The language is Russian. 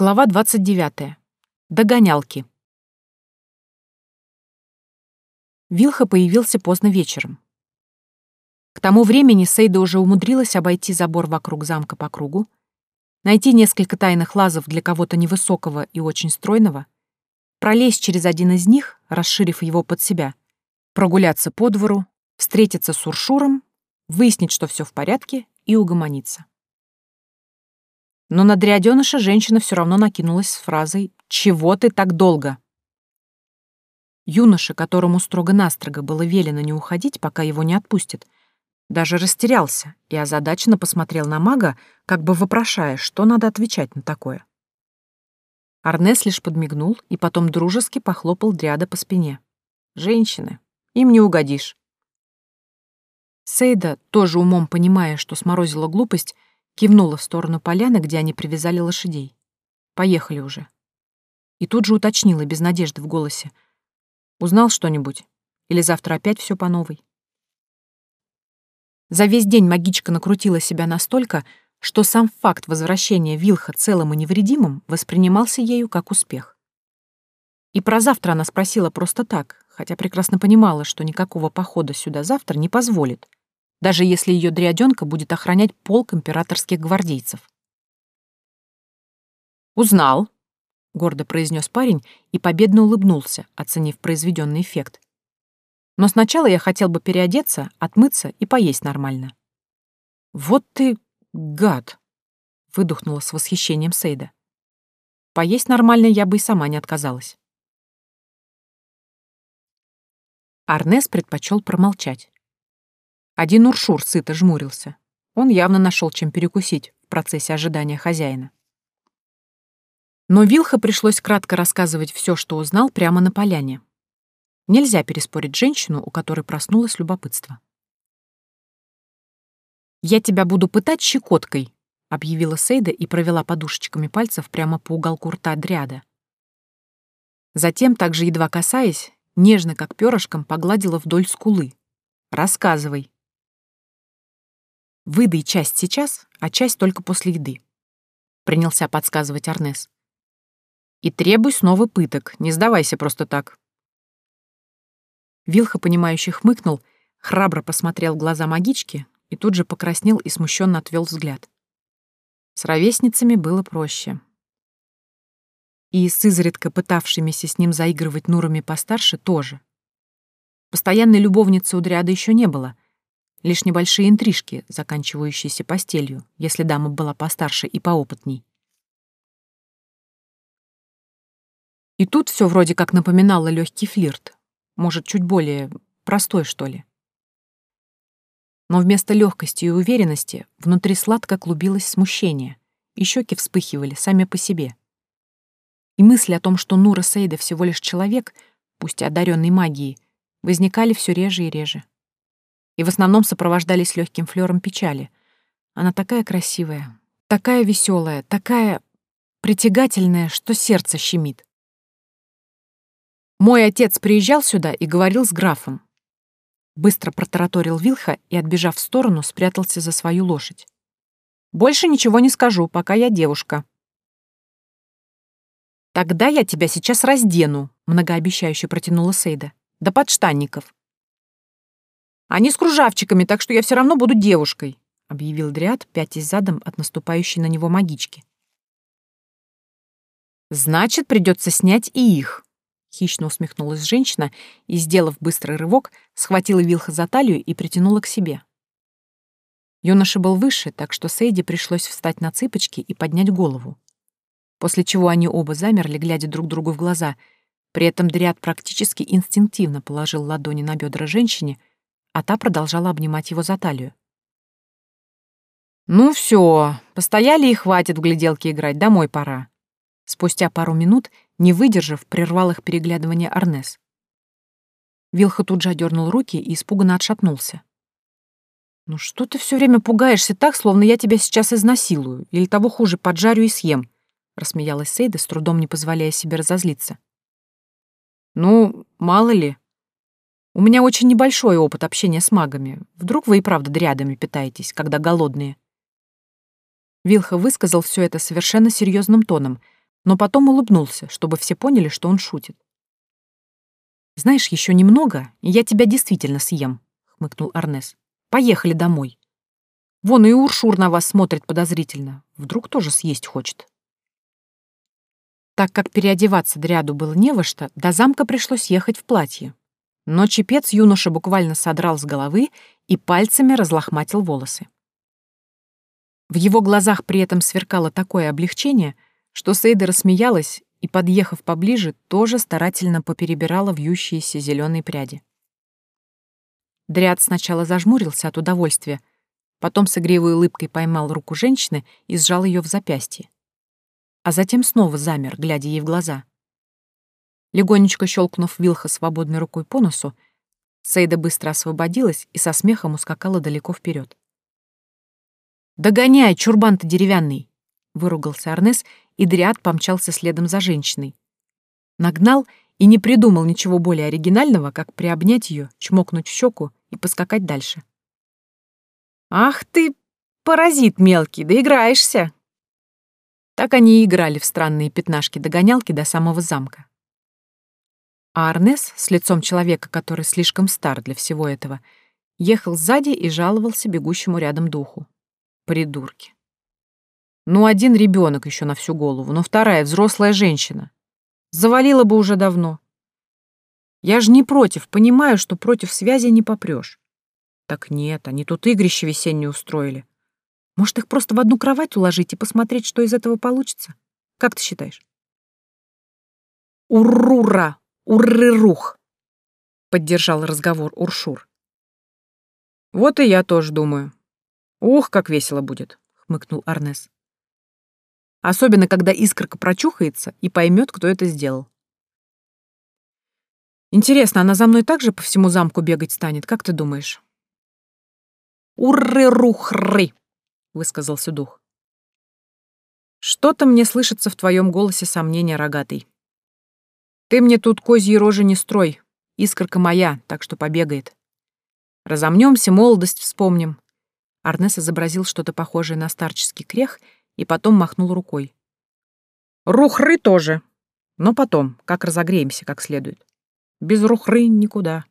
Глава 29. Догонялки. Вилха появился поздно вечером. К тому времени Сейда уже умудрилась обойти забор вокруг замка по кругу, найти несколько тайных лазов для кого-то невысокого и очень стройного, пролезть через один из них, расширив его под себя, прогуляться по двору, встретиться с Уршуром, выяснить, что все в порядке, и угомониться. Но на дрядёныша женщина все равно накинулась с фразой «Чего ты так долго?». Юноша, которому строго-настрого было велено не уходить, пока его не отпустят, даже растерялся и озадаченно посмотрел на мага, как бы вопрошая, что надо отвечать на такое. Арнес лишь подмигнул и потом дружески похлопал дряда по спине. «Женщины, им не угодишь». Сейда, тоже умом понимая, что сморозила глупость, Кивнула в сторону поляны, где они привязали лошадей. Поехали уже. И тут же уточнила, без надежды в голосе. Узнал что-нибудь? Или завтра опять все по новой? За весь день магичка накрутила себя настолько, что сам факт возвращения Вилха целым и невредимым воспринимался ею как успех. И про завтра она спросила просто так, хотя прекрасно понимала, что никакого похода сюда завтра не позволит даже если ее дряденка будет охранять полк императорских гвардейцев. «Узнал», — гордо произнес парень и победно улыбнулся, оценив произведенный эффект. «Но сначала я хотел бы переодеться, отмыться и поесть нормально». «Вот ты гад!» — выдохнула с восхищением Сейда. «Поесть нормально я бы и сама не отказалась». Арнес предпочел промолчать. Один Уршур сыто жмурился. Он явно нашел чем перекусить в процессе ожидания хозяина. Но Вилха пришлось кратко рассказывать все, что узнал прямо на поляне. Нельзя переспорить женщину, у которой проснулось любопытство. «Я тебя буду пытать щекоткой», — объявила Сейда и провела подушечками пальцев прямо по уголку рта дряда. Затем, также едва касаясь, нежно, как перышком, погладила вдоль скулы. «Рассказывай». Выдай часть сейчас, а часть только после еды. Принялся подсказывать Арнес. И требуй снова пыток, не сдавайся просто так. Вилха, понимающе хмыкнул, храбро посмотрел в глаза магички и тут же покраснел и смущенно отвел взгляд. С ровесницами было проще. И с изредка пытавшимися с ним заигрывать Нурами постарше тоже. Постоянной любовницы у Дриады еще не было — Лишь небольшие интрижки, заканчивающиеся постелью, если дама была постарше и поопытней. И тут все вроде как напоминало легкий флирт. Может, чуть более простой, что ли. Но вместо легкости и уверенности внутри сладко клубилось смущение, и щеки вспыхивали сами по себе. И мысли о том, что Нура Сейда всего лишь человек, пусть одаренный магией, возникали все реже и реже и в основном сопровождались легким флером печали. Она такая красивая, такая веселая, такая притягательная, что сердце щемит. Мой отец приезжал сюда и говорил с графом. Быстро протараторил Вилха и, отбежав в сторону, спрятался за свою лошадь. «Больше ничего не скажу, пока я девушка». «Тогда я тебя сейчас раздену», — многообещающе протянула Сейда. «До подштанников». Они с кружавчиками, так что я все равно буду девушкой», — объявил Дриад, пятясь задом от наступающей на него магички. «Значит, придется снять и их», — хищно усмехнулась женщина и, сделав быстрый рывок, схватила Вилха за талию и притянула к себе. Юноша был выше, так что Сейди пришлось встать на цыпочки и поднять голову. После чего они оба замерли, глядя друг другу в глаза. При этом Дриад практически инстинктивно положил ладони на бедра женщине, а та продолжала обнимать его за талию. «Ну все, постояли и хватит в гляделки играть, домой пора». Спустя пару минут, не выдержав, прервал их переглядывание Арнес. Вилха тут же одернул руки и испуганно отшатнулся. «Ну что ты все время пугаешься так, словно я тебя сейчас изнасилую, или того хуже, поджарю и съем?» — рассмеялась Сейда, с трудом не позволяя себе разозлиться. «Ну, мало ли», у меня очень небольшой опыт общения с магами. Вдруг вы и правда дрядами питаетесь, когда голодные?» Вилха высказал все это совершенно серьезным тоном, но потом улыбнулся, чтобы все поняли, что он шутит. «Знаешь, еще немного, и я тебя действительно съем», — хмыкнул Арнес. «Поехали домой. Вон и Уршур на вас смотрит подозрительно. Вдруг тоже съесть хочет». Так как переодеваться дряду было не во что, до замка пришлось ехать в платье. Но чепец юноша буквально содрал с головы и пальцами разлохматил волосы. В его глазах при этом сверкало такое облегчение, что Сейда рассмеялась и, подъехав поближе, тоже старательно поперебирала вьющиеся зеленые пряди. Дряд сначала зажмурился от удовольствия, потом с игривой улыбкой поймал руку женщины и сжал ее в запястье. А затем снова замер, глядя ей в глаза. Легонечко щелкнув Вилха свободной рукой по носу, Сейда быстро освободилась и со смехом ускакала далеко вперед. «Догоняй, чурбан ты деревянный!» — выругался Арнес, и Дриад помчался следом за женщиной. Нагнал и не придумал ничего более оригинального, как приобнять ее, чмокнуть в щеку и поскакать дальше. «Ах ты, паразит мелкий, доиграешься!» Так они и играли в странные пятнашки-догонялки до самого замка. А Арнес, с лицом человека, который слишком стар для всего этого, ехал сзади и жаловался бегущему рядом духу. Придурки. Ну, один ребенок еще на всю голову, но вторая — взрослая женщина. Завалила бы уже давно. Я же не против, понимаю, что против связи не попрешь. Так нет, они тут игрище весеннее устроили. Может, их просто в одну кровать уложить и посмотреть, что из этого получится? Как ты считаешь? «Уррура! Уррырух!» — поддержал разговор Уршур. «Вот и я тоже думаю. «Ух, как весело будет!» — хмыкнул Арнес. «Особенно, когда искорка прочухается и поймет, кто это сделал. Интересно, она за мной также по всему замку бегать станет, как ты думаешь?» «Урры-рухры!» — высказался дух. «Что-то мне слышится в твоем голосе сомнения, рогатый. Ты мне тут козьи рожи не строй, искорка моя, так что побегает. Разомнемся, молодость вспомним, Арнес изобразил что-то похожее на старческий крех и потом махнул рукой. «Рухры тоже. Но потом, как разогреемся как следует. Без рухры никуда».